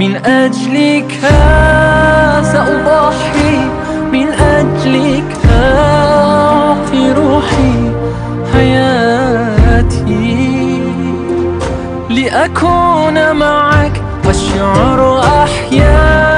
من أجلك سأضحي من أجلك أعطي روحي حياتي لأكون معك والشعر أحيانا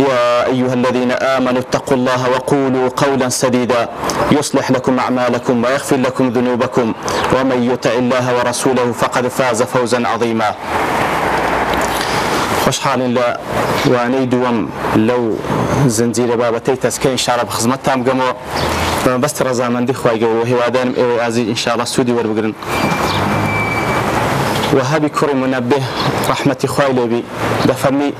وأيها الذين آمنوا اتقوا الله وقولوا قولا سديدا يصلح لكم أعمالكم ويغفر لكم ذنوبكم ومن يطع الله ورسوله فقد فاز فوزا عظيما خوشحاڵین لە وانەی دووەم لەو زنجیرە بابەتەی تەسکە ئینشارە بە خزمەتتان بگەمەوە بەست ڕزامەندی خوایگەەوە و هیوادارم ئێوە ئازی ئینشاالله سوودی وەربگرن. وهبي كرم منبه رحمة خوي لبي دفرمي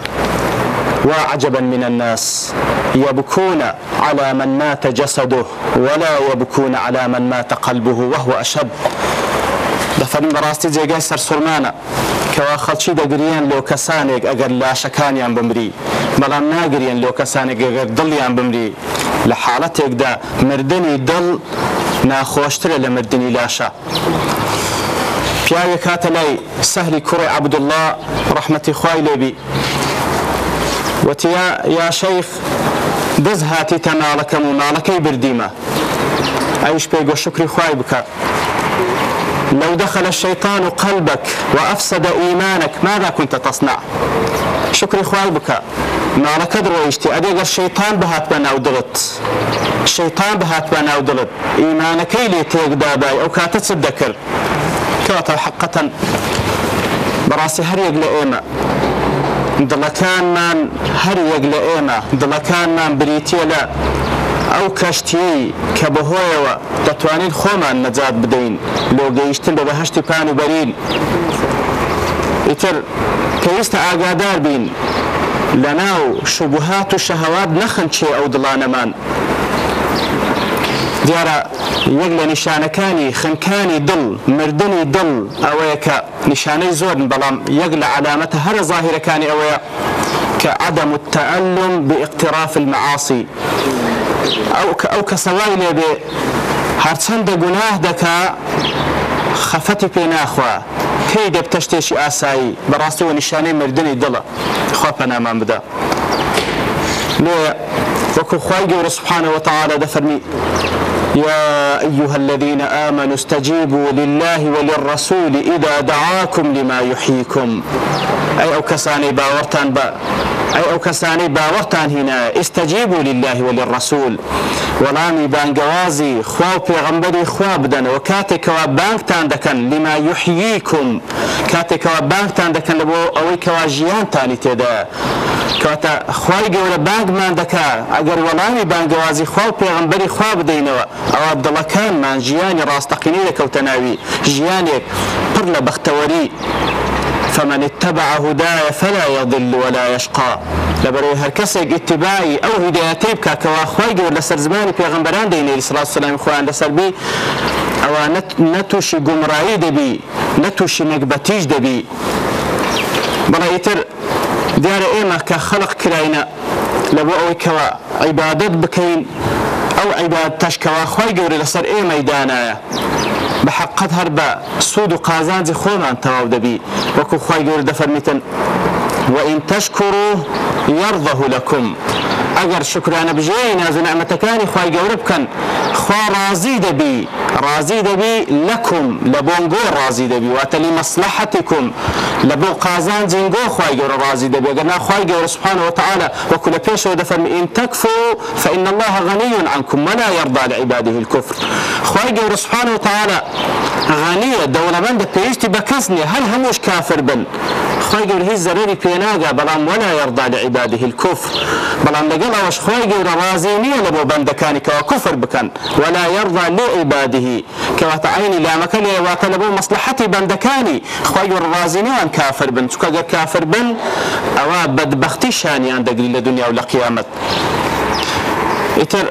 وعجبا من الناس يبكون على من مات جسده ولا يبكون على من مات قلبه وهو أشب دەفەرن بەڕاستی جێگای سەرسوورمانە کەوا خەڵکی دەگرێن لۆ کەسانێک ئەگەر لاشەکانیان بمری بەڵام ناگرێن لۆ کەسانێک ئەگەر دڵیان بمری لە حاڵەتێکدا مردنی دڵ ناخۆشترە لە مردنی لاشە. پیاوێک کاتە لای سەهلی کوڕی عبدله ڕحمەتی خوای لێبی وتیا یا شەیخ دەست هاتی تە ناڵەکەم و ناڵەکەی بردیمە ئەوش پێی گۆ شکری خوای بکە لو دخل الشيطان قلبك وأفسد إيمانك ماذا كنت تصنع شكري خوال بك ما لك درويشتي أديق الشيطان بهات بنا ودلت الشيطان بهات بنا ودلت إيمانك لي تيق داباي أو كاتت صدكر كواتا حقا براسي هريق لإيمان دڵەکانمان هەروەک لە ئێمە دڵەکانمان بریتە لە ئەو کەشتی کە بەهۆیەوە دەتوانین خۆمان نەجات بدەین لۆ گەیشتن بە بەهشتی پان و بەرین ئیتر پێویستە ئاگادار بین لە ناو شوبهات و شەهوات نەخەنچێ ئەو دڵانەمان دیارە یەک لە نیشانەکانی خنکانی دڵ مردنی دڵ ئەوەیە کە نیشانەی زۆرن بەڵام یەک لە علامەتە هەرە ظاهرەکانی ئەوەیە کە عدەم و تەعلم باقتراف المعاصی ئەو کە ئەو کەسەوای لێبێ هەرچەندە گوناه دەکا خەفەتی پێ ناخوا پێی دەبتە شتێکی ئاسایی بەڕاستەوە نیشانەی مردنی دڵە خۆ پەنامان بدە لێ وەکو خی گەورە سوبحانەوە تەعاە دەفەرمی يا أيها الذين آمنوا استجيبوا لله وللرسول إذا دعاكم لما يحييكم أي أو كساني باورتان با أي أو كساني باورتان هنا استجيبوا لله وللرسول وەڵامی بانگەوازی خوا و پێغمبەری خوا بدەن و کاتێکەوە بانکتان دەکەن لما یحییکم کاتێکەوە بانکتان دەکەن لە بۆ ئەوەی کەوا ژیانتانی تێدا کاتە خی گەورە بانگمان دەکا ئەگەر وەڵامی بانگوازی خوا و پێغمبەری خوا بدەینەوە ئەو عبدڵەکانمان ژیانی ڕاستەقینی لەکەوتە ناوی ژیانێک پڕ لە بەختەوەری فمن اتبع هدايا فلا يضل ولا يشقى لبرو هر کسێک اتباعی ئەو هدایەتەی بکە کەوا خۆی گەور لەسەر زمانی پێغمبەران دەینێری سلاات سلامی خۆیان لەسەربی ئەوە نەتوشی گومڕایی دەبی نەتوشی نەکبەتیش دەبی بەڵێ ئیتر دیارە ئێمە کە خەڵق کراینە لە بۆ ئەوەی کەەوە عیبادت بکەین ئەو عیبات تشکەوە خۆی گەورە لەسەر ئێمەی دانایە بە حقت هەر بە سوود و قازانجی خۆمان تەواو دەبی وەکو خی گەورە دەفەرمیتن وئین تشکڕ و یاڕضەه لەکم ئەگەر شکرانە بژێی نازنەمەتەکانی خی گەورە بکەن خوا ڕازی دەبی ڕازی دەبی لەکم لە بۆنگۆ ڕازی دەبی واتەلی مەسلحەتیکم لە بۆ قازان جنگۆ خی گەورە ڕازی دەبێگە ناخوای گەورە سبحانەوە تعاالە وەکو لە پێشەوە دەفەرم ئین تەکفۆ فإن الله غني عنكم ولا يرضى لعباده الكفر خی گەورە سبحانەوە تعاالە غانیە دەوڵەمەندە پێویستی بە کەس نیە هەر هەمووش کافر بن خی گەور هیچ زەرری پێناگە بەڵام وەنا یاڕدا لە عیبادی هیلکوف بەڵام لەگەڵ ئەوەش خی گەورە ڕازی نییە لە بۆ بەندەکانیکەوە کوفر بکەن وەلا یاڕدا لێ عیبادیهی کەواتە عینی لامەکە لێواتە لە بۆ مەسلحەتی بەندەکانی خی گەور ڕازینەوان کافر بن چکەگە کافر بن ئەوە بەدبختی شانیان دەگری لە دنیا و لە قیامەت ئیتر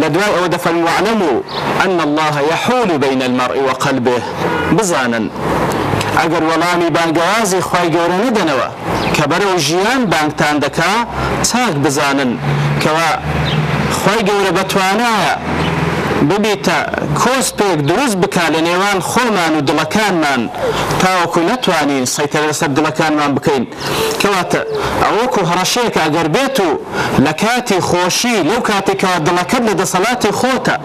لدواء ودفن واعلموا أن الله يحول بين المرء وقلبه بزانا ئەگەر وەڵامی بانگەوازی خی گەورە نەدەنەوە کە بەرەو ژیان بانکتان دەکا چاک بزانن کەوا خی گەورە بەتوانایە ببیتە کۆسپێک دروست بک لە نێوان خۆمان و دڵەکانمان تاوەکو نەتوانین سەیتەرە سەر دڵەکانمان بکەین کەواتە ئەوەکو هەڕەشەیەک ئەگەر بێت و لە کاتی خۆشی لەو کاتێکەوە دڵەکەت لە دەسەڵاتی خۆتە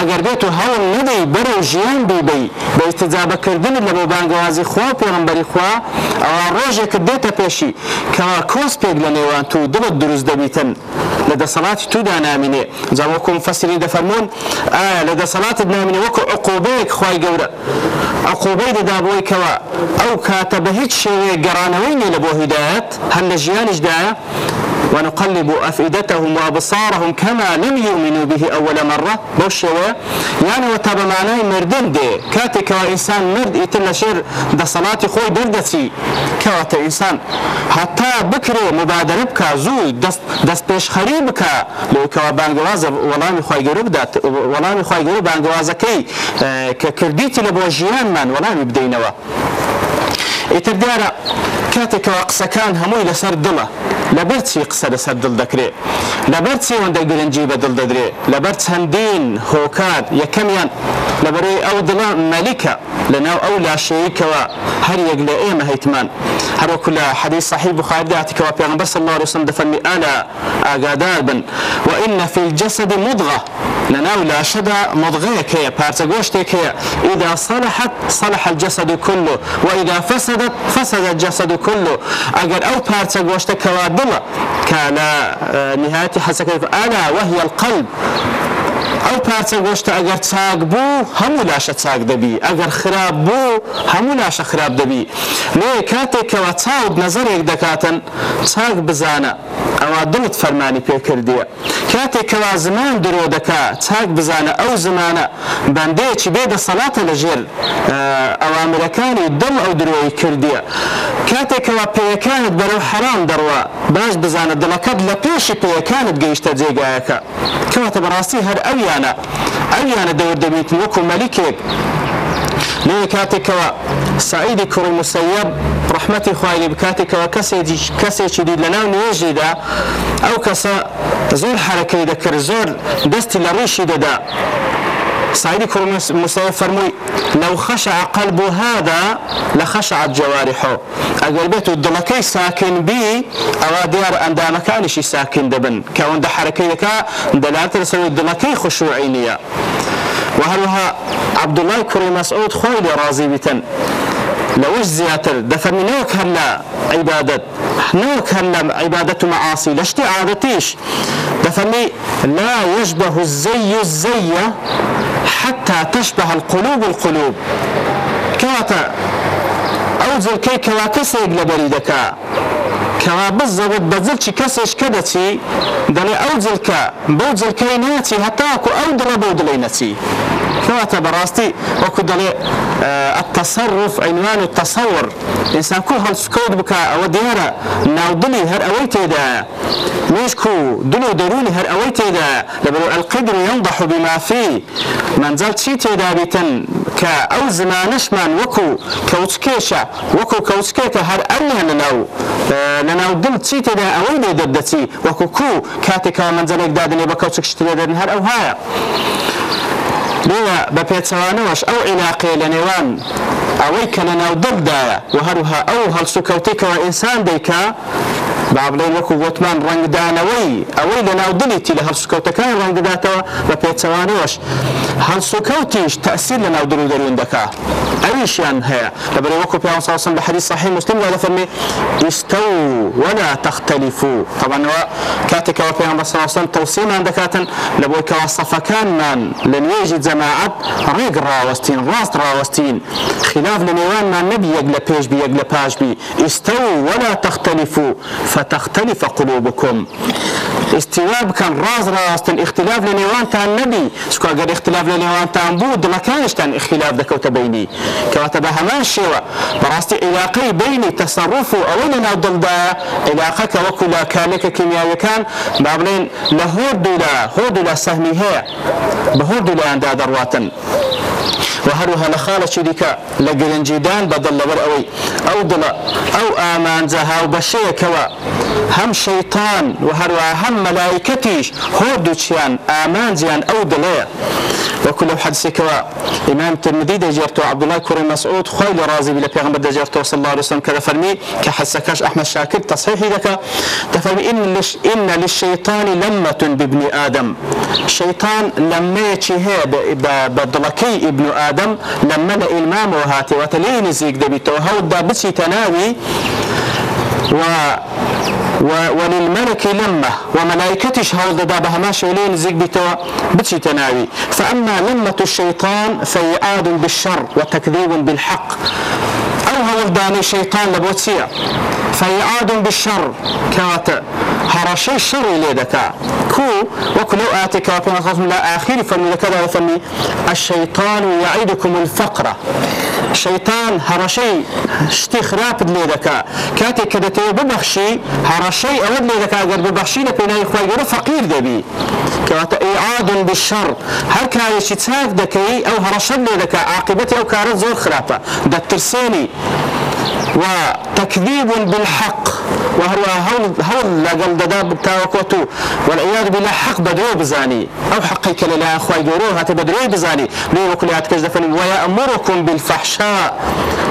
ئەگەر بێت و هەوڵ نەدەی بەرە ژیان بیبی بە ئستجابەکردن لە بۆ بانگوازی خوا پێڕمبەری خوا ئەوە ڕۆژێکت دێتە پێشی کەوا کۆس پێک لە نێوان تو دبت دروست دەبیتن لە دەسەڵاتی تودا نامینێ جاوەکم فەسیری دەفەرمونون لە دەسەڵاتت نامینێ وەکو عقوبەیەک خی گەورە عقوبەی دەدابەوەیکەوە ئەو کاتە بە هیچ شێوەیە گەڕانەوەی نیە لە بۆ هیدایەت هەر لە ژیانیشدایە ونقلب أفئدتهم وأبصارهم كما لم يؤمنوا به أول مرة بوشوا يعني وتبمعناي مردن دي كاتك وإنسان مرد إتلا شر دا صلاة خوي بردتي كوات إنسان حتى بكري مبادرة بكا زوي دست, دست پیش خريبك لو كوا بانگوازة ولامي خواهي قرب دات ولامي خواهي قرب بانگوازة كي كرديتي لبو جيان من ولامي بدينوا إتر ديارة کاتێکەوە قسەکان هەمووی لەسەر دڵە لەبەر چی قسە لەسەر دڵ دەکرێت لەبەر چیوەندە گرنگجی بە دڵ دەدرێت لەبەر چەندین هۆکات یەکەمیان لەبەرەی ئەو دڵە مەلیکە لەناو ئەو لاشەیەکەوە هەر یەک لە ئێمە هەیتمان هەروکو لە حەدی صحی بخارداتکەوە پێغمبەر صلی الله عليه وسلم دەفەرمی ئالا ئاگادار بن وإن في الجسد مضغة لناو لاشدا مضغيك هي بارتغوشتك هي إذا صلحت صلح الجسد كله وإذا فسدت فسد الجسد كله أجر أو بارتغوشتك وادمة كان نهاية حسك أنا وهي القلب ئەو پارچە گۆشتە ئەگەر چاک بوو هەموو لاشە چاک دەبی ئەگەر خراپ بوو هەموو لاشە خراپ دەبی نێ کاتێکەوە چاوت نەزەرێک دەکاتن چاک بزانە ئەوە دڵت فەرمانی پێکردیە کاتێکەوا زمان درۆ دەکا چاک بزانە ئەو زمانە بەندەیەکی بێدە سەڵاتە لەژێر ئەوامرەکانی دڵ ئەو درۆی کردیە کاتێکەوە پێیەکانت بەرەو حرام دەڕوە باش بزانە دڵەکەت لە پێشی پێیەکانت گەیشتە جێگایەکە کەواتە بەڕاستی هەر ئەویانە ئەویانە دەور دەبیت وەکو مەلیکێک لێ کاتێکەوە سعیدی کوڕ مسەب ڕحمەتی خوایلی بکاتێکەوە کەسێکی کەسێکی دی لەناو نوێژیدا ئەو کەسە زۆر حرەکەی دەکرد زۆر دەستی لە ڕیشی دەدا. سعيد كرم مصطفى فرمي لو خشع قلب هذا لخشعت جوارحه اقل بيتو الدمكي ساكن بي او ديار ان دا مكانش ساكن دبن كون دا حركيك دلالة رسول الدمكي خشوعينية وهلها عبد الله كرم مسعود خويل راضي بتن لەوەش زیاتر دەفەرمینەوەک هەر لە عیبادت نەوەک هەر لە عیبادت و مەعاسی لە شتی عادەتیش دەفەرمی لا يشبه الزي الزي حتى تشبه القلوب القلوب کەواتە ئەو جلکەی کەوا کەسێک لەبەری دەکا کەوا بزەوت بە جلکی کەسێش کە دەچی دەڵێ ئەو جلکە بەو جلکەی ناچی هەتاکو ئەو دڵە بەو دڵی نەچی کەواتە بەڕاستی وەکو دەڵێ التصرف عنوان التصور ئینسان کو هەڵسکەوت بکە ئەوە دیارە ناودڵی هەر ئەوەی تێدایە مشک و دل و دەرونی هەر ئەوەی تێدایە لەبەر القدر ينضح بما فيه منزل چی تێدا بیتن کە ئەو زمانشمان وەکو کەوتکێشە وەکو کەوتکێکە هەر ئەنە لەناو لەناو دڵ چی تێدا ئەوەی لێ دەردەچی وەکو کو کاتێکا منزلێک دادنێ بە کەوتکشتێ دەدن هەر ئەو هاە. بۆە بە پێچەوانەوەش ئەو عیلاقێ لە نێوان ئەوەی کە لە ناو دڵدایە و هەروها ئەو هەڵسو کەوتێکەوە ئینسان دەیکا با بڵێن وەکو وتمان ڕنگدانەوەی ئەوەی لە ناو دڵیتی لە هەڵسوکەوتەکان ڕنگداتەوە بە پێچەوانەوەش هەڵسوکەوتیش تەسیر لە ناو درو دەروون دەکا ئەویشیان هەیە لە بەرەوە وەکو پێ ساسم لە حری صحی مسلم لە فەرمی ئستە و وەنا تەختەلیف و تەبانەوە کاتێکەوە پێیان بە ساسم تەوسیمان دەکاتن لە بۆی کەوا سەفەکانمان لە نوێژی جەماعەت ڕێگ ڕاوەستین ڕاست ڕاوەستین خلاف لە نێوانمان نەبی یەک لە پێش یەک لە پاشبی ئستە و وەنا تەختەلیف و فتەختەلیفە قلوبکم ئستیوا بکەن ڕاز ڕاستن اختلاف لە نێوانتان نەبی سکواگەر اختلاف لە نێوانتان بوو دڵەکانشتان اختلاف دەکەوتە بینی کەواتە بە هەمان شێوە بەڕاستی عیلاقی بینی تەسەڕف و ئەوەی لە ناو دڵدا عیلاقەکە وەکو لە کارێکە کیمیاوەکان با بڵێن لە هۆردو لە هۆردو لە سەهمی هەیە بە هۆردو لەیاندا دەڕاتن. و هەروها لە خاڵەکی دیکە لە گرنجیدان بەدڵ لەبەر ئەوەی ئەو دڵە ئەو ئامانجە هاو بەشەیەکەوە هەم شەیتان و هەروە هەم مەلایکەتیش هۆ دووچیان ئامانجیان ئەو دڵێ وەکو لەو حەدسێکەوە ئیمان ترمدی دەجێتەوە عبدوڵای کوڕی مەسعود خۆی لە ڕازیبی لە پێغمبەر دەجێتەوە سڵ الله وسلم کە دەفەرمی کە حەسەکەش ئەحمەد شاکر تەصحیحی دەکە دەفەرمی ئینە للشەیتان لەمەة ببنی ئادەم شەیتان لەمەیەکی هەیە بە دڵەکەی ئیبن و ئادەم لەمە لە ئیلمامەوە هاتیوەتە لێ نزیک دەبیتەوە هەوڵدا بچیتە ناوی و وللملك لمة وملائكتش هول دا بهما شولين زيك بتوا بتشي تناوي فأما لمة الشيطان فيعاد بالشر وتكذيب بالحق أو هول داني شيطان لبوتسيع فيعاد بالشر كاتا هرشي الشر ليدكا كو وكلو آتي كابنا خصم لا آخر فمن كذا وفمي الشيطان يعيدكم الفقرة شەیتان هەڕەشەی شتی خراپت لێ دەکا کاتێک کە دەتەوە ببەخشی هەڕەشەی ئەوە لێ دەکا گەر ببەخشی لە پێناایی خۆگەرە فەقیر دەبی کەواتە ئیعادن بشەڕ هەر کارێکی چاک دەکەی ئەو هەڕەشە لێ دەکا عاقبەتی ئەو کارە زۆر خراپە دەترسێنی وتكذيب بالحق وهو هول هول لقل دداب بالتاوكوتو والعياذ بالله حق بدرو بزاني أو حقك لله أخوي دورو هات بدرو بزاني لو كل ياتكز دفن ويأمركم بالفحشاء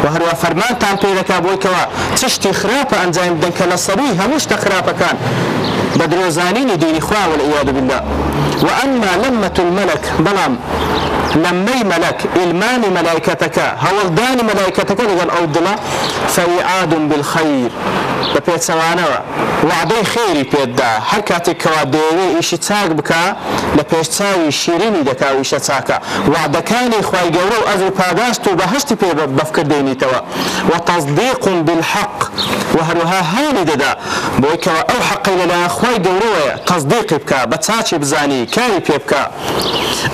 وهروا فرمان تام بيدك أبوي كوا تشتي خرابة أنزايم دنك لصبي هموش تخرابة كان بدرو زانيني ديني خوا والعياذ بالله وأما لمة الملك بلام لەمەی مەلك ئلمانی مەلایکەتەکە هەوڵدانی مەلایکەتەکە لەگەڵ ئەو دڵە فەویعادم بالخەیر بە پێچەوانەوە وعدەی خێری پێدا هەر کاتێک کەوا دەوێ ئیشی چاک بکە لە پێشچاوی شیرینی دەکاویشە چاکە وعدەکانی خی گەورە و ئەز و پاداشت و بەهشتی پێ بەفکردێنیتەوە و تەزدیقم بالحق و هەروها هاانی دەدا بۆی کەەوە ئەو حەقی لەلا خی گەورەیە تەزدیقی بکە بە چاچی بزانی کاری پێ بکە.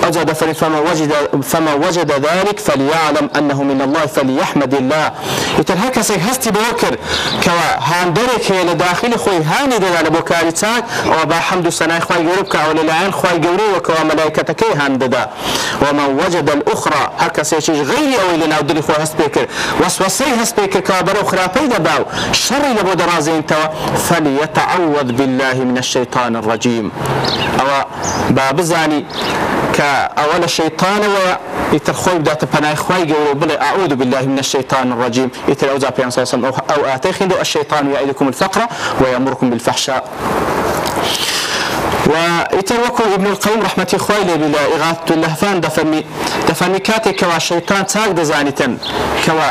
أجد فما وجد فما وجد ذلك فليعلم أنه من الله فليحمد الله يتر هكا سيك هستي بوكر كوا هاندرك هي لداخل خوي هاني دنا لبوكاري تاك وبا حمد سناي خوي يوربك أو للعين خوي يوري وكوا ملائكتك هانددا ومن وجد الأخرى هكا سيش غير أو لنا ودري خوي هست بكر وسوسي هست بكر كوا برو خرابي دباو شر لبو درازين توا فليتعوذ بالله من الشيطان الرجيم أو بابزاني کە ئەوە لە شەیتانەوە ئیتر خۆی بداتە پەنایخوای گەور بڵێ ئاود بالله من الشيطان الرجيم ئیتر ئەو جا پێ ساسم ئەو ئاتەخین و ئە شەیتان یا ئیلکم الفقرە ويأمركم بالفحشاء وإتر وكو ابن القيم رحمة إخوة لبلا إغاثة اللهفان دفرمي دفرمي كاتي كوا شيطان تاك دزانتن كوا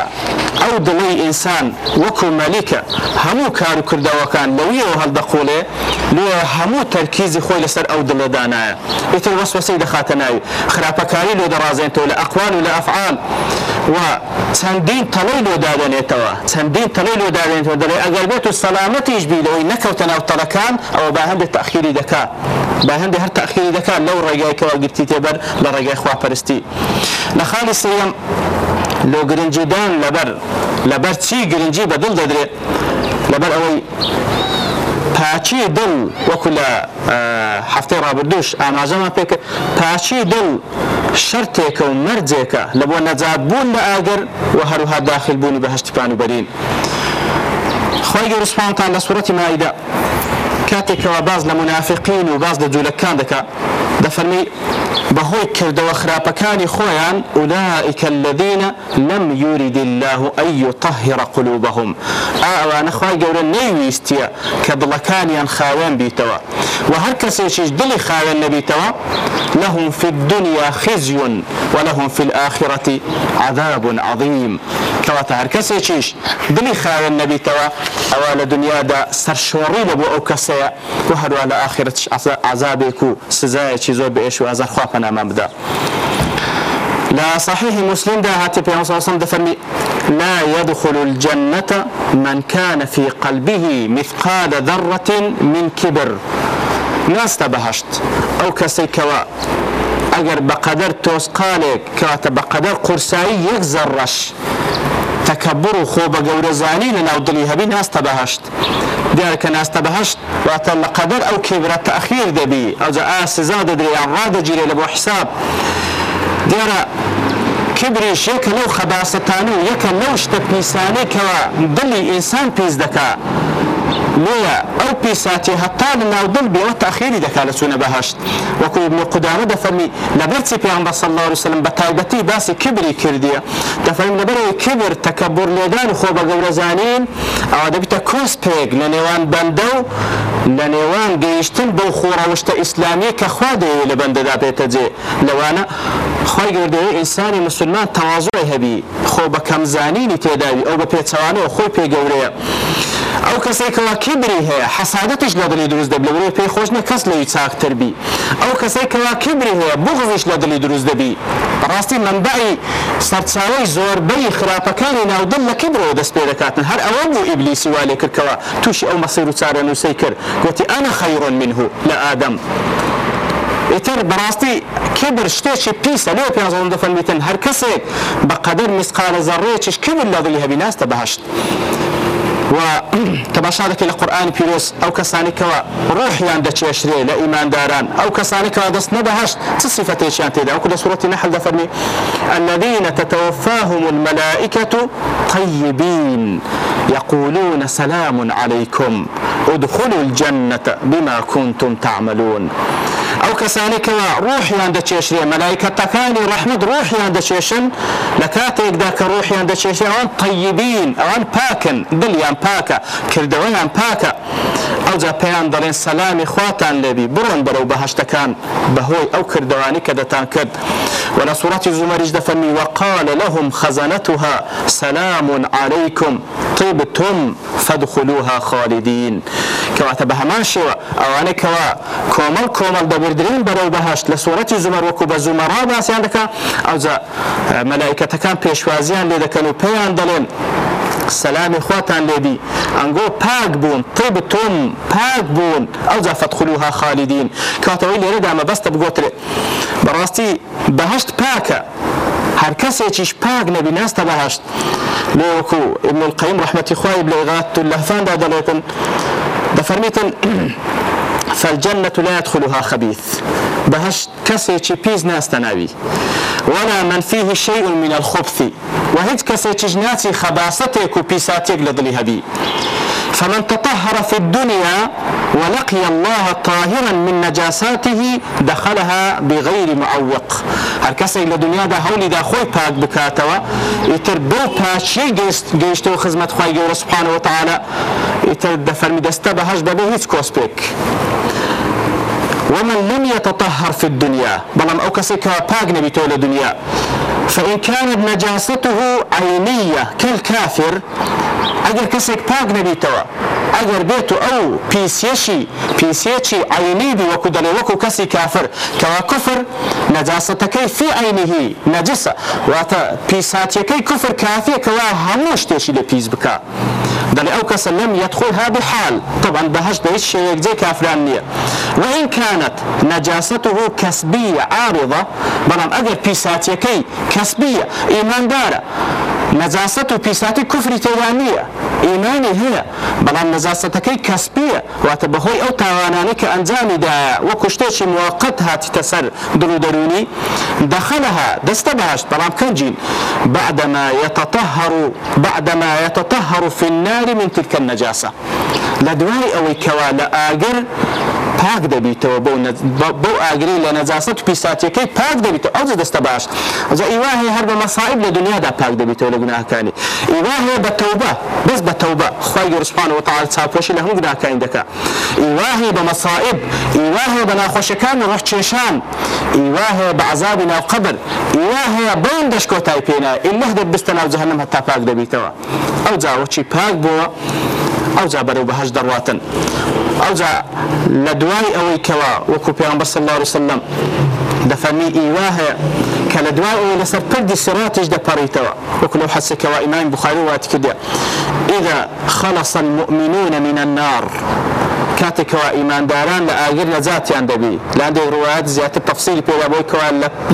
أو دلي إنسان وكو ملكة همو كارو كردا وكان لوية وهل دقولي لو همو تركيزي خوي لسر أو دل دانايا إتر وسوسي دخاتناي خرابكاري لو درازين تولى أقوال ولا أفعال و چەندین تەڵی لۆ دادنێتەوە چەندین تەڵی لۆ دادێنێتەوە دەڵێ ئەگەر بێت و سەلامەتیش بیلەوەی نەکەوتە ناو تەڵەکان ئەوە با هەندێک تاخیری دەکات با هەندێک هەر تاخیری دەکات لەو ڕێگایکەوە گرتی تێبەر لە ڕێگای خواپەرستی لە خاڵی سەم لۆ گرنجیدان لەبەر لەبەر چی گرنگی بەدڵ دەدرێت لەبەر ئەوەی پاچی دڵ وەکو لە هەفتەی ڕابردوش ئاماژەمان پێکرد پاچی دڵ شەرتێکە و مەرجێکە لە بۆ نەجات بوون لە ئاگەر و هەروها داخل بوونی بە هەشتیپان و بەرین خۆی گەورسپانتان لە سوەتی مایدا کاتێکەوە باز لە منافقین و باز لە جوولەکان دەکات دەفەرمی بەهۆی کردەوە خراپەکانی خۆیان ئولائکە الذینە لەم یورید الله ئەی یطهر قلوبهم ئاوانە خوای گەورە نەیویستیە کە دڵەکانیان خاوێن بیتەوە و هەر کەسێکیش دڵی خاوێن نەبیتەوە لەهم في الدنيا خزي ولهم في الآخرة عذاب عظيم کەواتە هەر کەسێکیش دلی خاوێن نەبیتەوە ئەوە لە دنیادا سەرشۆڕی لە بۆ ئەو کەسەیە و هەروە لە ئاخرەتش عذابێک و سزایەکی زۆر بە ئێش و ئازار خواپەنا ئەمان بدە. لا صحيح مسلم ده هاتي في صلى الله عليه وسلم لا يدخل الجنة من كان في قلبه مثقال ذرة من كبر ناس تبهشت أو كسيكوا أجر بقدر توسقالك كواتا بقدر قرسائي يكزرش تكبر وخوب جورزاني لناو دلي هبي ناس تبهشت دیارکە ناستە بەهشت واتە لە قەدەر ئەو کێبرە تەخیر دەبی ئەوجا ئا سزا دەدرێ یان ڕادەگیرێ لە بۆ حساب دیارە کبریش یەکە لەو خەباسەتانی و یەکە لەو شتە پیسانەی کەەوە دڵی ئینسان پێز دەکات. لێە ئەو پیساتی هەتا لە ناودن بێەوە تاخیری دەکا لە چوونە بەهشت وەکو قودامە دەفەرمی لە بەرچی پێیان بە سەله وسلم بە تایبەتی باسی کبری کردیە دەفەرم لەبەرەوەی کبر تەکەبور لێدان خۆ بە گەورەزانین ئەوە دەبیتە کۆس پێک لە نێوان بەندە و لە نێوان گەیشتن بەو خۆڕەوشتە ئیسلامی کە خوا دەوێت لە بەندەدا پێێتە جێ لەوانە خۆی گەردەوەی ئینسانی مسلمان تەواازۆی هەبی خۆ بە کەمزانینی تێداوی ئەو بە پێچوانەوە خۆی پێگەورەیە. ئەو کەسێکەوە کیبری هەیە حەسادەتش لە دڵی دروست دەبێت پێی خۆش نە کەس لەوی چاکتربی ئەو کەسێکەوە کیبری هەیە بغزیش لە دڵی دروست دەبی ڕاستی منبعی سەرچاوی زۆربەی خراپەکانی ناودڵ لە کیبرەوە دەست پێ دەکاتن هەر ئەوە بوو ئیبلیسی والێ کردکەوە تووشی ئەو مەسیر و چارە نووسی کرد گوتی ئەە خەیڕۆن منه لە ئادەم. ئیتر بەڕاستی کبر شتێکی پیسە لەو پیازەوەم دەفەرمیتن هەر کەسێک بە قەدەر میسقالە زەڕێکیش کبر لە دڵی هەبی ناستە بەهشت. و تەباشا دەکەی لە قورآانی پیرۆست ئەو کەسانێکەوە ڕۆحیان دەچێشرێ لە ئیمانداران ئەو کەسانێکەوە دەست نەبهشت چ سیفەتێکیان تێدا ئەوکو لە سوەتی نەحل دەفەرمی الذين تتوفاهم الملائكة طيبين يقولون سلام عليكم ادخلوا الجنة بما كنتم تعملون ئەو کەسانی کەوا ڕۆحیان دەچێشێ مەلایکەتەکانی ڕحمد ڕۆحیان دەچێشن لە کاتێکدا کە ڕۆحیان دەچێشێ ئەوان تەیبین ئەوان پاکن دڵیان پاکە کردەوەیان پاکە ئەوجا پێیان دەڵێن سەلامی خواتان لێبی بڕۆن بەرەو بەهشتەکان بەهۆی ئەو کردوانی کە دەتان کرد وەلا سوورەتی زومەریش دەفەرمی وەقال لەهم خەزانەتها سەسلام عەیکم طیبتم فەدخلوها خالیدین کەواتە بە هەمان شێوە ئەوانەکەەوە کۆمەڵ کۆمەڵ دەبردرین بەرەو بەهشت لە سوورەتی زومەر وەکو بە زومەرا باسییان دەکە ئەوجا مەلایکەتەکان پێشوازیان لێ دەکەن و پێیان دەڵێن سلامی خواتان لێبی ئەنگۆ پاک بوون طبتم پاک بوون ئەو جافەت خولوها خالیدین کاتەوەی لێرەدا مەبەستە بگۆترێت بەڕاستی بەهشت پاکە هەر کەسێکیش پاک نەبی ناستە بەهشت لێوەکو ابن القیم ڕحمەتی خوای بلێغات و لەفاندا دەڵێتن دەفەرمیتن فالجنة لا يدخلها خبيث بەهشت کەسێکی پیز ناستە ناوی وەنا منفیه شەی من الخبثی و هیچ کەسێکیش ناچی خەباسەتێک و پیساتێک لە دڵی هەبی فمن تطهر في الدنيا ولقي الله طاهرا من نجاساته دخلها بغير معوق هر کسی لدنیا دا هولی دا خوی پاک بکاتوا ایتر برو پاشی گیشت و خزمت خواهی گوره سبحانه و تعالی ایتر دفرمی دسته بهش دبه هیچ کس پیک ومن لم يتطهر في الدنيا بلام أو كسك باق نبي تولى دنيا فإن كانت نجاسته عينية كالكافر أجر كسك باق نبي تولى ئەگەر بێت و ئەو پیسێشی پیسێکی ئاینیدی وەکو دەڵێ وەکو کەسی کافر کەوا کوفر نەجاسەتەکەی فی ئاینیهی نەجسە واتە پیساتیەکەی کوفر کافێ کەوا هەموو شتێکی لە پیس بکە دەڵێ ئەو کەسە لەم یەتخۆی هابی حال طبعا بەهشت بە هیچ شەیەک جێ کافران نییە وإن كانت نجاسته كسبية عارضة بلام أجر بيساتي كي كسبية إيمان دارة نجاست و پیساتی کوفری تێدانە ئیمانی هەیە بەڵام نەزاستەکەی کەسپیە واتە بەهۆی ئەو تاوانانی کە ئەنجامیدایە وە کوشتێکی موقت هاتیتە سەر درو دەرونی دەخەلها دەستە بەهشت بەڵام کەنجین بعدما يتطهر بعدما يتطهر في النار من تلك النجاسة لدواي أو كوا لآجر پاک دەبیتەوە بۆ ئاگری لە نەجاست و پیساتیەکەی پاک دەبیتەوە ئەو دەستە باش ئەزە ئیواهی هەر بە مەسایب لە دنیادا پاک دەبیتەوە لە گوناکانی ئیواهەیە بە تەوبە بس بە تەوبە خی گەورسپانەوە تاال چاپۆشی لە هەموو گناکانی دەکە ئیواهی بە مەسایب ئیواهەیە بە ناخۆشەکان و ڕەخچێشان ئیواهەیە بە عذابی ناو قبر ئیواهەیە بەون دەشکۆتای پێنا ئلهدە بستە ناو جەهنم هەتا پاک دەبیتەوە ئەو جاوەچی پاک بووە ئەوجا بەرەو بەهش دەڕاتن ئەوجا لە دوای ئەوەی کەوا وەکو پێیان بەسە الله وسلم دەفەرمی ئیوا هەیە کە لە دوای ئەوەی لەسەر پردی سراتش دەپەڕیتەوە وەکو لەو حەسەکەەوە ئیمان بخاری وات کردێ ئیدا خلص المؤمنون من النار کاتێکەوە ئیمانداران لە ئاگر نەجاتیان دەبی لاندێک ڕوات زیاتر تەفسیری پێدا بۆیکەوە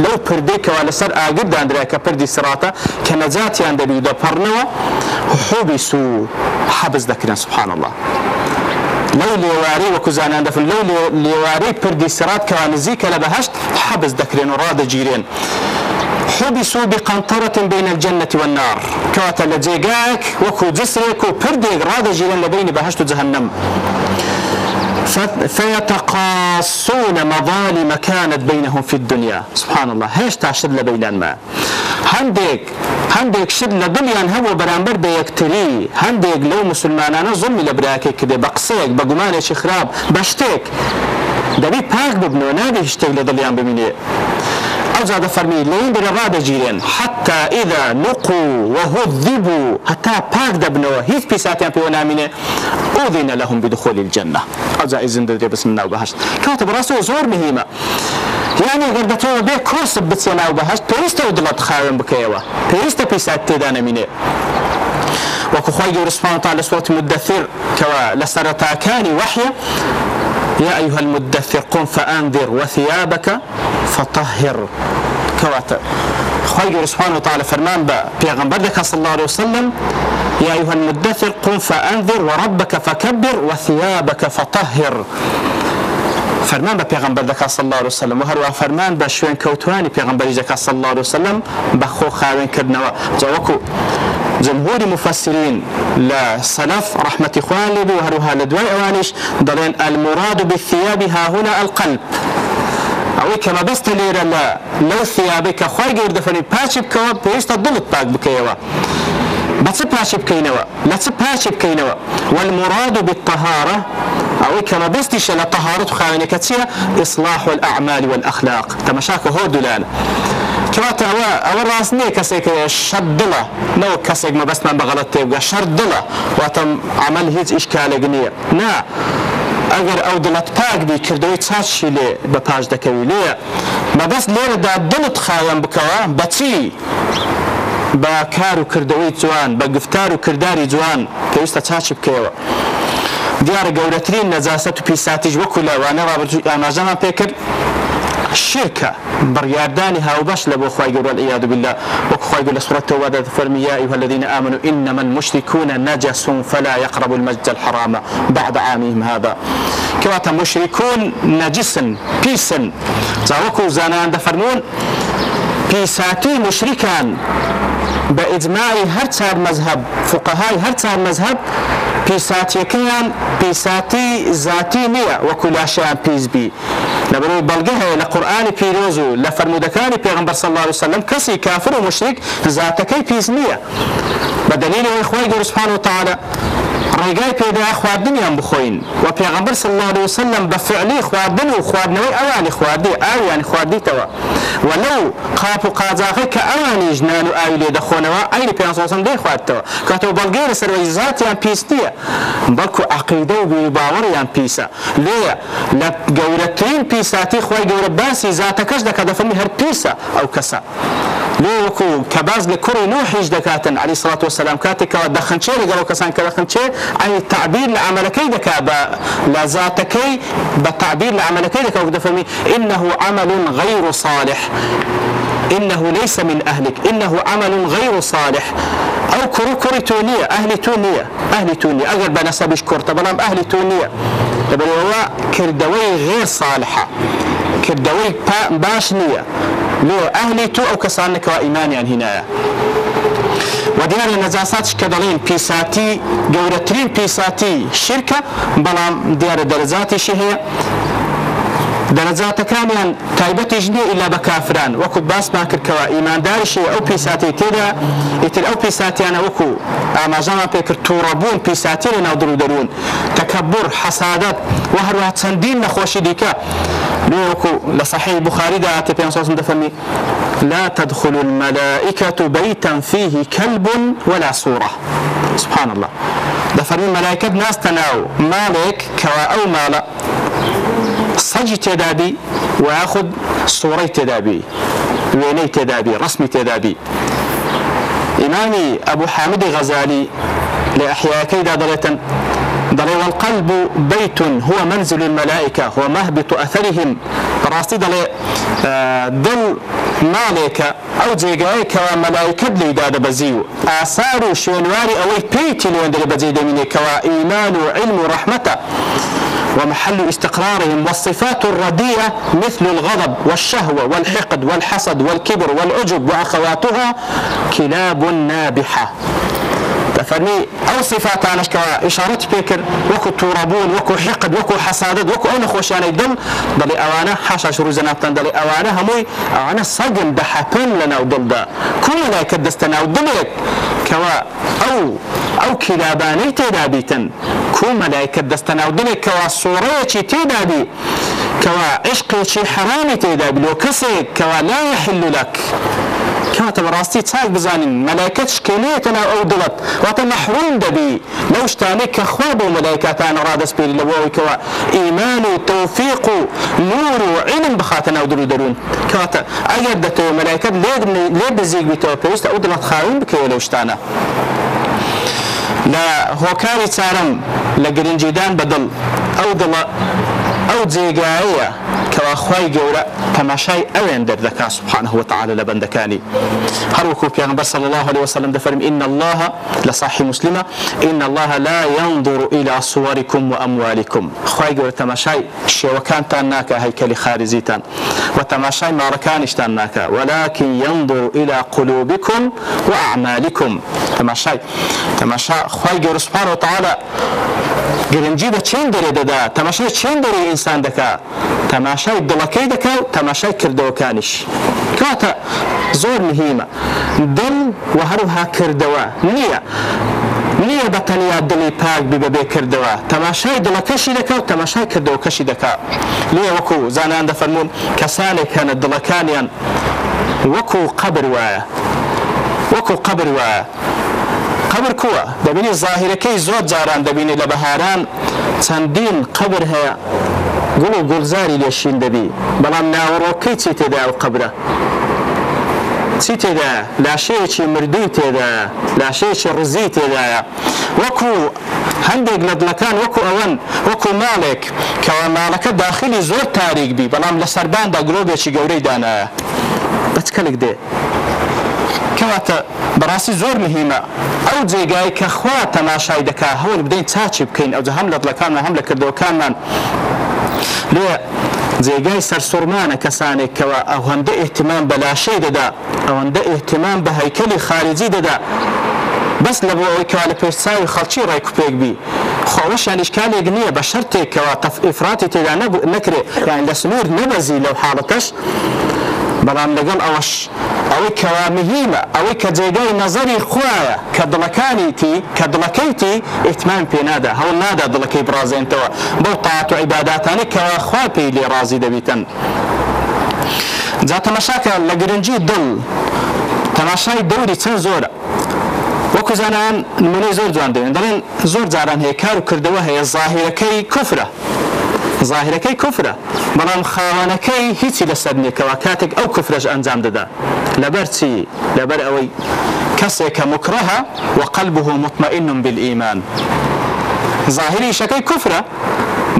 لەو پردێکەوە لەسەر ئاگر دادرای کە پردی سراتە کە نەجاتیان دەبی دەپەڕنەوە حوبی سو حەبز دەکرێن سبحان الله. لەو لێواری وەکو زانان دەفن لەو لێواری پردی سرات کەوا نزیکە لە بەهشت حەبز دەکرێن و ڕادەگیرێن. حبسوا بقنطرة بين الجنة والنار كواتا لجيقاك وكو جسرك وبردق راد جيران لبين بهشت جهنم فيتقاصون مظالم كانت بينهم في الدنيا سبحان الله هشتا شد لبيلان ما هندك هندك شد لدنيا هو برانبر بيكتري هندك لو مسلمان انا ظلم لبراكي كده بقصيك بقمانك خراب بشتك دەبێت پاک ببنەوە نابێ هیچ شتێک لە دڵیان ببینێ عوزا دفرمي لين درا دجيرين حتى إذا نقوا وهذبوا حتى باك دبنوا هيف بيساتي أبي ونامينة أذن لهم بدخول الجنة عوزا إذن دري بسم الله وبهشت كاتب راسه زور مهمة یعنی گەردە تۆ بێ کۆس بچێ ناو بەهشت پێویستە و دڵت خاوێن بکەیەوە پێویستە پیسات تێدا نەمینێ وەکو خۆی گەورسمان تا لە سوەت مدەثر کەەوە لە سەرەتاکانی وەحە يا أيها المدثر قم فأنذر وثيابك فطهر كواتا خواهي سبحانه وتعالى فرمان بيغنبر لك صلى الله عليه وسلم يا أيها المدثر قم فأنذر وربك فكبر وثيابك فطهر فەرمان بە پێغمبەر دەکا سەله وسلم و هەروە فەرمان بە شوێن کەوتانی پێغمبەری دەکا سەله وسلم بە خۆ خاوێنکردنەوە جوەکو جمهوری مفسرین لە سەلف ڕحمەتی خوان لێ بوو هەروها لە دوای ئەوانش دەڵێن ئەلمراد و بثیابی هاهونا القلب ئەوەی کە مەبەستە لێرە لە لەو سیابێک کە خی گەور دەفەنی پاچی بکەوە پێویستە دڵت پاک بکەیەوە. بە چه پاشی بکەینەوە لە چه پاشی بکەینەوە والمراد بالطهارة ئەوەی کە مەبستیشە لە تەهارت خاوێنەکە چییە ئیسلاح والأعمال والأخلاق تەمەشاکە هۆ دولانە. کەواتە ئەوە ئەوە ڕاست نییە کەسێک شەر دڵە نەوە کەسێک مەبەستمان بەغڵەت تێبگە شەر دڵە واتە عمل هیچ ئیشکالێک نییە نا. ئەگەر ئەو دڵەت پاک بی کردەوەی چاچی لێ بە پاش دەکەوی لێ مەبەست لێرەدا دڵت خاوەم بکەوە بەچی بە کار و کردەوەی جوان بە گفتار و کردداری جوان پێویستە چاچی بکەوە. دیارە گەورەترین نەجاست و پیساتیش وەکو لەوانە ڕابرج ئاماژەمان پێکرد شركة بريادان هاوباش لبو خواهي قبل الإياد بالله وخواهي قبل سورة توادة فرمي يا أيها الذين آمنوا إنما المشركون نجس فلا يقربوا المسجد الحرام بعد عامهم هذا كواتا مشركون نجسا بيسا زاوكو زانان دفرمون بيساتي مشركان بإجماع هرتار مذهب فقهاي هرتار مذهب بيساتيكيان بيساتي ذاتي نية وكل شيء بيزبي لەبەر بەڵگە هەیە لە قورآانی پیرۆز و لە فرەرمودەکانی پێغمبەر سەڵ وسلم کەسی کافر و مشتێک زاتەکەی پیس نییە بە دلیلەوەی خۆی گەورسپان و تاالە ڕێگای پێدا خواردنیان بخۆین و پێغمبەر سەڵ وسلم بە فعلی خواردن و خواردنەوەی ئەوانی خواردی ئاویان خواردیتەوە. و لەو قاپ و قازاخی کە ئەوانیش نان و ئاوی لێ دەخۆنەوە ئەیلی پێسم دەیخواتەوە کاتەوە بەڵگەیرە سەرەوەی زاتیان پیسنیە بەڵکو عقیدە و بیر باوەڕیان پیسە لێە لە گەورەترین پیساتی خۆی گەورە باسی زاتەکەش دەکە دەفەنی هەر پیسە ئەو کەسە. بۆ وەکو کە باز لە کوڕی نو حیش دەکاتن علی سڵات وسلام کاتێکەوە دەخنچێ لەگەڵ کەسان کە دەخنچێ ئەنی تعبیر لە عملەکەی دەکا بە لە زاتەکەی بە تعبیر لە عملەکەی دەکەوت دەفەرمی إنه عمل غير صالح إنه ليس من أهلك إنه عمل غير صالح أو كرو كري تونية أهل تونية أهل تونية أقرب نسبش كرة بلام أهل تونية دبل هو كردوي غير صالحة كردوي باش نية لۆ ئەهلی تۆ ئەو کەسانەکەەوە ئیمانیان هینایە. وەدیان لە نەزاساتش کە دەڵین پیساتی گەورەترین پیساتی شرکە بەڵام دیارە دەرزاتیشی هەیە دەرەجاتەکانیان تایبەتیش نیە ئیلا بە کافران وەکو باسمان کردکەوە ئیماندارشی ئەو پیساتی تێدا ئیتر ئەو پیساتیانە وەکو ئاماژامان پێکرد تووڕەبوون پیساتی لە ناودرو دەبوون تەکەبور حەسادەت و هەروە چەندین نەخۆشی دیکە بيوكو لصحيح بخاري دا أتبين صلى الله لا تدخل الملائكة بيتا فيه كلب ولا صورة سبحان الله دفرمي ملائكة ناس تناو مالك كوا أو مالا سەجی تێدابی و یاخود سوڕی تێدابی وێنەی تێدابی ڕسمی تێدابی ئیمانی ئەبوو حامدی غەزالی لە ئەحیاکەیدا دەڵێتن دەڵێ والقلب بيت هو منزل الملائكة هو مهبط أثرهم ڕاستی دەڵێ دڵ ماڵێکە ئەو جێگایکەوە مەلایکت لەیدا دەبەزی و ئاسار و شوێنواری ئەوەی پێیتی لەوەندە لە بەجێ دەمینێکەوە ئیمان و علم و رحمتە ومحل استقرارهم والصفات الرديئة مثل الغضب والشهوة والحقد والحسد والكبر والعجب وأخواتها كلاب نابحة فەرمی ئەو سیفاتانش کە ئشارەت پێکرد وەکو تووڕەبوون وەکو حقت وەکو حەسادت وەکو ئەو نەخۆشیانەی دڵ دەڵێ ئەوانە حاشاش ڕوزەناتان دەڵێ ئەوانە هەمووی ئەوانە سەگن دەحەپن لە ناو دڵدا کوی لای کە دەستە ناو دڵێت کەەوە ئەو ئەو کیلابانەی تێدابیتن کو مەلایکە دەستە ناو دڵێکەوە سوڕەیەکی تێدابی کەەوە عشقێکی حرامی تێدابی و کەسێک کەوا لا يحل لك کاتە بەڕاستی چاک بزانین مەلایکەت شکێنێتە ناو ئەو دڵت واتە مەحروم دەبی لەو شتانێک کە خوا بۆ مەلایکاتان ڕادەستپێری لەوەوەیکەوە ئیمان و تەوفیق و نور و عینم بخاتە ناو درو دەرون کاتە ئەگەر دەتەوە مەلایکەت لێ بزیک بیتەوە پێویستە ئەو دڵت خاوین بکەوە لەو شتانە. لە هۆکاری چارم لە گرنجیدان بەدڵ ئەو دڵە ئەو جێگایە کەواخوای گەورە تەماشای ئەوێن دەردەکا سبحانه وتعالى لە بەندەکانی هەروەکو پیانبەر صلى الله عليه وسلم دەفەرم إن الله لصاحب مسلمة إن الله لا ينظر إلى صوركم وأموالكم خوای گەورە تەماشای شێوەکانتان ناکە هەیکەلی خارجیتان و تەماشای ماڕەکانیشتان ناکە ولكن ينظر إلى قلوبكم وأعمالكم تەماشای تەماشا خوای گەورە سبحانه وتعالى گرنگجی بە چند دەرێ دەدا تەماشای چند دەرێ ئینسان دەکا تەماشای دڵەکەی دەکا و تەماشای کردەوەکانیش کاتە زۆر مهمە دڵ و هەروها کردەوە نییە. نییە بە تەنیا دڵی پاک ببە بێکردەوە تەماشای دڵەکەشی دەکەوت تەماشای کردەوەکەشی دەکات لێ وەکو زانان دەفەرمونون کەسانێک هەنە دڵەکانیان وەکو قبر وایە وەکو قبر وایە قبر کووە دەبینی ظاهیرەکەی زۆر جاران دەبینی لە بەهاران چەندین قبر هەیە گوڵ و گوڵزاری لێشین دەبی بەڵام ناوەڕۆکەی چی تێدا و قبرە چی تێدا لاشەیەکی مردوی تێدا لاشەیەکی ڕزی تێدایە وەکو هەندێک نەدلەکان وەکو ئەوەن وەکو ماڵێک کەوا ماڵەکە داخلی زۆر تاریک بی بەڵام لە سەرباندا گرۆبێکی گەورەی دانایە بەچکەلێک دێ کەواتە بەڕاستی زۆر مهمە ئەو جێگای کە خوا تەماشای دەکا هەوڵ بدەین چاچی بکەین ئەو هەم لە دڵەکانە هەم لە کردەوەکانمان لێ جێگای سەرسوورمانە کەسانێکەوە ئەو هەندە ئاحتمان بەلاشەی دەدا ئەوەندە ئاحتمان بە هەیکەلی خارجی دەدا بەس لە بۆ ئەوەی کەوا لە پێشساوی خەڵکی ڕێککوپێک بی خۆش یانیشکالێک نییە بە شەرتێکەوە تەف ئفراتی تێدا نەکرێت لە سنوور نەبەزی لەو حاڵەتەش بەڵام لەگەڵ ئەوەش ئەوەی کەوا مهمە ئەوەی کە جێگای نظری خوایە کە دڵەکانیتی کە دڵەکەیتی ئیتمان پێنادا هەڵ نادا دڵەکەی بڕازێنتەوە بەو تاات و عیباداتانی کەوا خوا پێی لێ ڕازی دەبیتن. جا تەمەشاکە لە گرنگجی دڵ تەماشای دەوری چەند زۆرە. وەکو زانان منەی زۆر جوان دەوێن دەڵێن زۆر جاران هەیە کار و کردەوە هەیە ظاهرەکەی کوفرە. ظاهرەکەی کوفرە بەڵام خاوانەکەی هیچی لەسەر نیکەوە کاتێک ئەو کوفرەش ئەنجام دەدا لەبەر چی لەبەر ئەوەی کەسێک کە مکرەها و قەلبه مطمئن بالئیمان ظاهری شەکەی کوفرە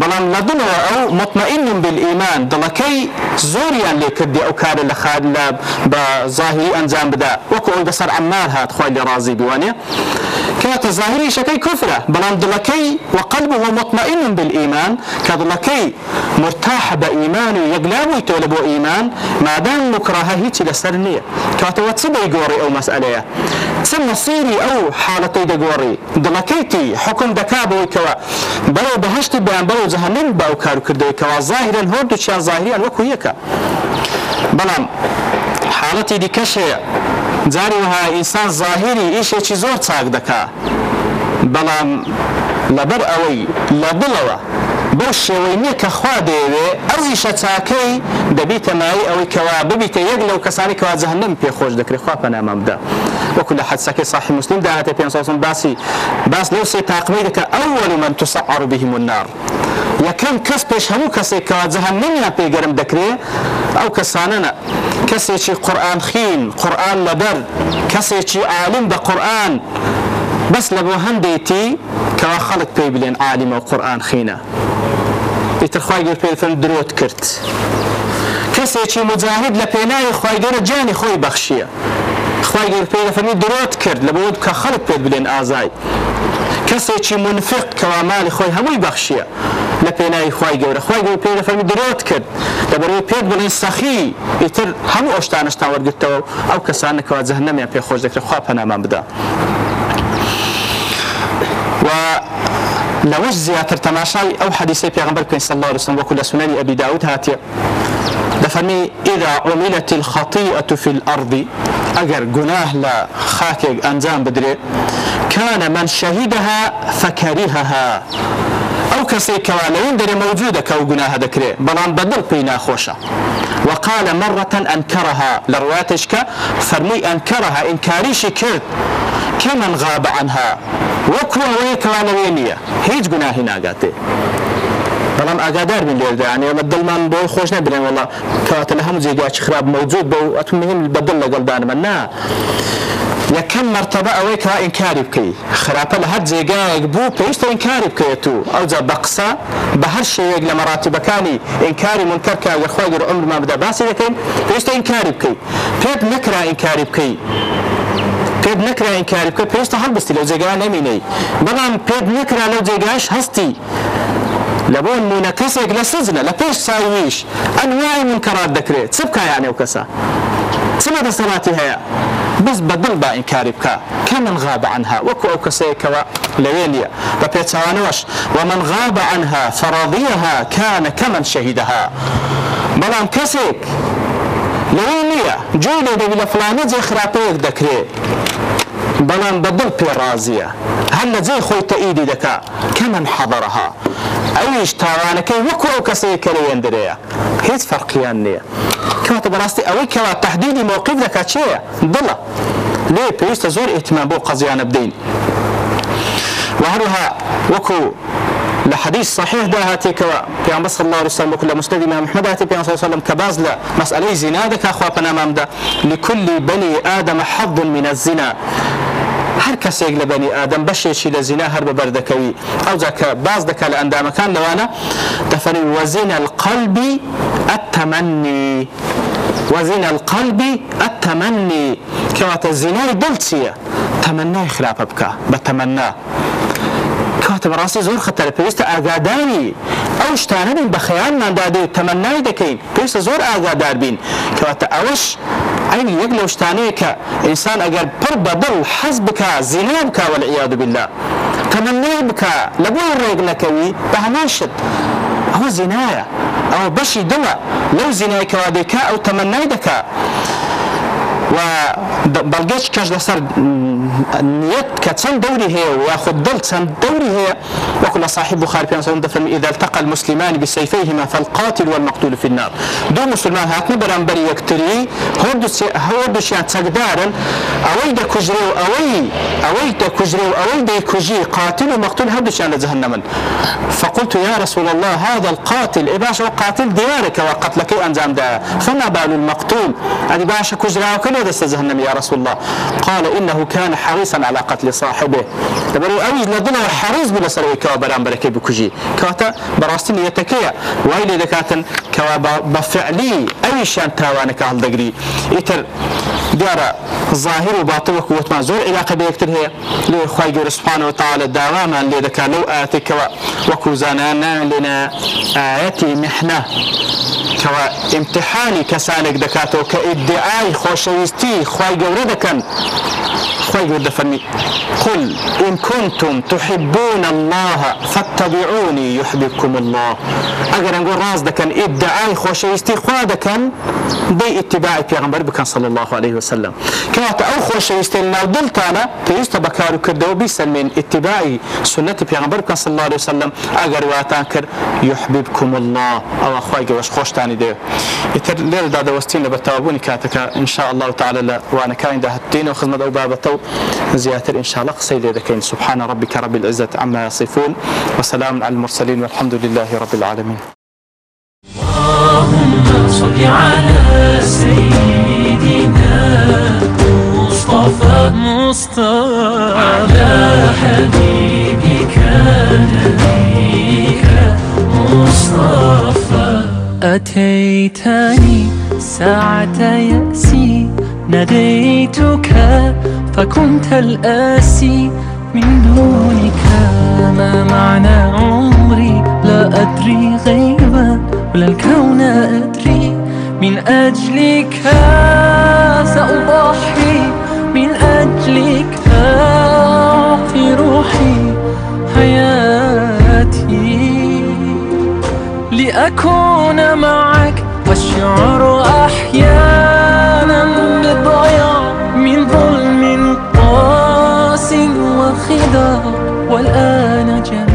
بەڵام لە دڵەوە ئەو مطمئن بالئیمان دڵەکەی زۆریان لێ کردی ئەو کارە لە خاد لە بە ظاهری ئەنجام بدا وەکو ئەو بەسەر ئەمار هات خۆی لە ڕازی بوانێ کاتە ظاهری شەکەی کوفرە بەڵام دڵەکەی وقلب و مطمئن بالئیمان کە دڵەکەی مرتاح بە ئیمان و یەکلابووی تۆ لە بۆ ئیمان مادام مکراهە هیچی لەسەر نییە کاتەوە چ دەیگۆڕی ئەو مەسئلەیە چ مەسیری ئەو حاڵەتی دەگۆڕی دڵەکەیتی حکم دەکابەوەی کەوە بەرەو بەهشتی بەیان بەرەو جەهنم باو کارکردەوەیکەوە ظاهرن هەردووچیان ظاهریان وەکو یەکە بەڵام حاڵەتی دیکەشەیە جاری وها ئینسان ظاهری ئیشێکی زۆر چاک دەکا بەڵام لەبەر ئەوەی لە بڵەوە بەو شێوەی نییە کە خوا دەیەوێ ئەو ئیشە چاکەی دەبیتە مای ئەوەی کەوا ببیتە یەک لەو کەسانی کەوا جەهنم پێخۆش دەکرێت خوا پەنامەمدا وەکو لە حەسەکەی صاحی مسلیم داهاتە پێ باسی باس لەو سێ تاقمی دەکە ئەووەلی من توسەعڕ بهیم النار یەکەم کەس پێش هەموو کەسێک کەوا جەهنمیان پێگەرم دەکرێت ئەو کەسانەنە کەسێکی قورآن خین قورآن لەبەر کەسێکی عالم بە قورآن بەس لە بۆ هەندێتی کەوا خەڵک پێی بلێن عالیمە و قورآن خینە ئیترخوای گەر پێفەن درۆت کرد کەسێکی مجاهد لە پێناوی خوایگەرە جانی خۆی بەخشیە خی گەر پێفەنی درۆت کرد لە بەوت کە خەڵک پێت بدێن ئازای کەسێکی منفق کەوامالی خۆی هەمووی بەخشیە لە پێناوی خی گەورە خی گەور پێ لەفەرمی درۆت کرد دەبەرەوەی پێت بڵێ سەخی ئیتر هەموو ئۆشتانشتا وەرگتەوە ئەو کەسانەکەوا جەهنەمیان پێخۆش دەکرێت خوا پەنامان بدە. لەوەش زیاتر تەماشای ئەو حەدیسی پێغمبەر کوێن سەڵ ڕسم وەکو لە سونەری ئەبی داوت هاتیە دەفەرمی ئیدا عمیلەتی الخەطیئەت في الأرض ئەگەر گوناه لە خاکێک ئەنجام بدرێت كان من شهدها فكرهها ئەو کەسێک کەوا لەوین دەرێ مەوجودەکە و گوناه دەکرێت بەڵام بەدڵ پێی ناخۆشە وقال مرة أنكرها لروايتشك فرمي أنكرها إنكاريش كرد كمن غاب عنها وەکو ئەوەیە کەوانەوەی نییە هیچ گوناهی ناگاتێ بەڵام ئاگادار بین لێدانێ ئەمە دڵمان بۆ خۆش نەبرێن وڵە کەواتە لە هەموو جێگاچ خراپ مەوجود بە و ئەتمهم بەدڵ لەگەڵدانمە نا. یەکەم مرتبە ئەوەی کا ئینکاری بکەی خراپە لە هەر جێگایەک بوو پێویستە ئینکاری بکەێت و ئەوجا بە قسە بە هەر شێوەیەک لە مەڕاتیبەکانی ئینکاری منکەرکە یەخواگر عمرمان بدە باسی دەکەین پێویستە ئینکاری بکەی پێت نکرا ئینکاری بکەی پێت نکرا این کار بکە پێستە هەڵبستی لەو جێگا نەمینەی بەڵام پێت نکرا لەو جێگاش هەستی لە بۆ نمونە کەسێک لە سزنە لە پێش ساویش ئەنوای منکەڕات دەکرێت چ بکایانێو کەسە چمە دەسەڵاتی هەیە بس بەدڵ با ئینکاری بکە کە من غاب عنها وەکو ئەو کەسەیەکەوە لەوێ نیە بە پێچوانەوەش ومن غاب عنها فەڕاضیەها کانە کە من شەهیدەها بەڵام کەسێک لەوێ نییە جوێ لە دەوی لە فلانە جێ خراپەیەک دەکرێت بەڵام بەدڵ پێڕازیە هەر لە جێ خۆی تەئیدی دەکا کە من حەبەرها ئەویش تاوانەکەی وەکو ئەو کەسەیە کەلێندرەیە هیچ فەرقیان نییە کەواتە بەڕاستی ئەوەی کەوا تهدیدی مووقف دەکات چێە دڵە لێ پێویستە زۆر ئیتمان بۆ قەزیانە بدەین وهروها وەکو لحديث صحيح ده هاتيكوا في عم بس الله رسول وكل مسند إمام أحمد هاتي في عم صلى الله عليه وسلم كباز لا مسألة زنا ده كأخوة بنامام ده لكل بني آدم حظ من الزنا هەر کەسێک لە بەنی ئادەم بەشێکی لە زینا هەر بە بەردەکەوی ئەوجا کە باز دەکا لە ئەندامەکان لەوانە دەفەنی وەزینە القەلبی ئەتەمەنی وەزینە القەلبی ئەتەمەنی کەواتە زینای دڵ چییە؟ تەمەنای خراپە بکە بە تەمەنا. کاتە بەڕاستی زۆر خەتەر پێویستە ئاگادانی ئەو شتانەن بە خەیانماندادە و تەمەنای دەکەین پێویستە زۆر ئاگادار بین کەواتە ئەوش عینی یەک لەو شتانەیە کە ئینسان ئەگەر پڕ بەدڵ حەز بکە زینا بکە وە لە ئیاد بلا تەمەنی بکە لە بۆی ڕێک نەکەوی بە هەمان شت ئەوە زینایە ئەوە بەشی دڵە لەو زینایکەوا دەکا ئەو تەمەنای دەکا و بەڵگەچ کەش لەسەر نیت کە چەند دەوری هەیە و یاخود دڵ چەند دەوری هەیە وەکو لە صاحب بخار پێ دەفرم إذا التقى المسلمان بسيفيهما فالقاتل والمقتول في النار دو مسلمان هاتنە بەرامبەر یەکتری هەردووشیان چەکدارن ئەوەی دەکوژرێ و ئەوەی ئەوەی دەکوژرێ و ئەوەی دەیکوژی قاتل ومقتول هەردووشیان لە جهنمن فقلت يا رسول الله هذا القاتل إيه باش قاتل دياركەوە قەتلەکەی ئەنجامدا فما بال المقتول ئەدی باشە کوژراوەکە لێ دەستە جهنم يا رسول الله قال إنه كان حق حريصا على قتل صاحبه دەبەر و ئەوی لە دڵەوە حەریز بوو لەسەرەوەی کەوا بەرامبەرەکەی بکوژی کەواتە بەڕاستی نیەتەکەیە وای لێ دەکاتن کەوا بە فعلی ئەویشیان تاوانەکە هەڵدەگری ئیتر دیارە ظاهر و باتەوەکو وتمان زۆر علاقە بە یەکتر هەیە لێ خی گەورەسپانەوە تاالە داوامان لێ دەکات لەو ئاەتێکەوە وەکو زانانە لێنە ئاەتی محنە کەوا امتحانی کەسانێک دەکاتەوە کە ئیدعای خۆشەویستی خی گەورە دەکەن خوي دفني قل إن كنتم تحبون الله فاتبعوني يحببكم الله أجر نقول راز دكان ادعاي خوشيستي خوا دكان بي اتباعي پیغمبر بكان صلى الله عليه وسلم كانت أو خوشيستي لو دلت أنا تيست بكارو كردو بيسن من اتباعي سنة پیغمبر بكان صلى الله عليه وسلم أجر واتان كر يحببكم الله أو أخوي جوش خوش تاني ديو يتر ليل دا دوستين لبتوابوني كاتك إن شاء الله تعالى وانا كاين دا هتين وخزمة أو بابا زياتر إن شاء الله قصي لدكين سبحان ربك رب العزة عما يصفون وسلام على المرسلين والحمد لله رب العالمين اللهم صل على سيدنا مصطفى مصطفى على حبيبك نبيك مصطفى أتيتني ساعة يأسي ناديتك فكنت الآسي من دونك ما معنى عمري لا أدري غيبا ولا الكون أدري من أجلك سأضحي من أجلك أعطي روحي حياتي لأكون معك والشعر أحيانا سودا والآن جميل